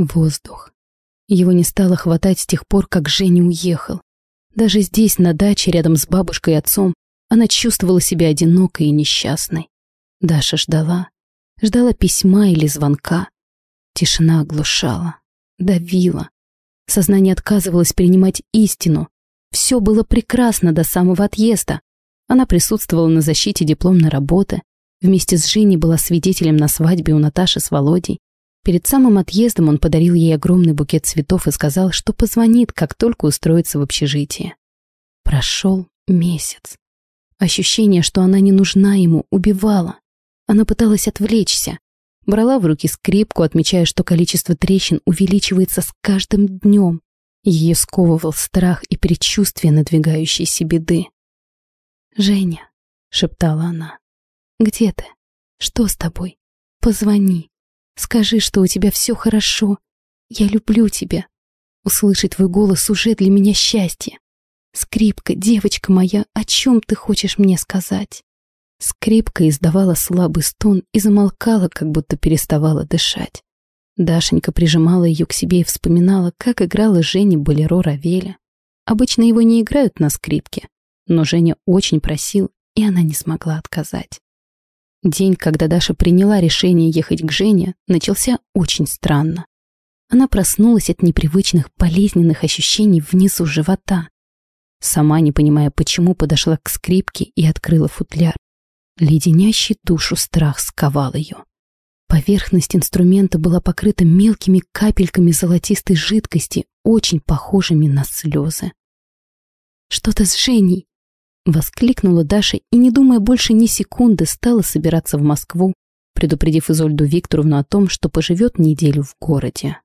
Воздух. Его не стало хватать с тех пор, как Женя уехал. Даже здесь, на даче, рядом с бабушкой и отцом, она чувствовала себя одинокой и несчастной. Даша ждала. Ждала письма или звонка. Тишина оглушала, давила. Сознание отказывалось принимать истину. Все было прекрасно до самого отъезда. Она присутствовала на защите дипломной работы. Вместе с Женей была свидетелем на свадьбе у Наташи с Володей. Перед самым отъездом он подарил ей огромный букет цветов и сказал, что позвонит, как только устроится в общежитии. Прошел месяц. Ощущение, что она не нужна ему, убивало. Она пыталась отвлечься. Брала в руки скрипку, отмечая, что количество трещин увеличивается с каждым днем. Ее сковывал страх и предчувствие надвигающейся беды. «Женя», — шептала она, — «где ты? Что с тобой? Позвони. Скажи, что у тебя все хорошо. Я люблю тебя. Услышать твой голос уже для меня счастье. Скрипка, девочка моя, о чем ты хочешь мне сказать? Скрипка издавала слабый стон и замолкала, как будто переставала дышать. Дашенька прижимала ее к себе и вспоминала, как играла Женя болеро Равеля. Обычно его не играют на скрипке, но Женя очень просил, и она не смогла отказать. День, когда Даша приняла решение ехать к Жене, начался очень странно. Она проснулась от непривычных болезненных ощущений внизу живота. Сама, не понимая почему, подошла к скрипке и открыла футляр. Леденящий душу страх сковал ее. Поверхность инструмента была покрыта мелкими капельками золотистой жидкости, очень похожими на слезы. «Что-то с Женей!» Воскликнула Даша и, не думая больше ни секунды, стала собираться в Москву, предупредив Изольду Викторовну о том, что поживет неделю в городе.